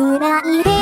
暗いで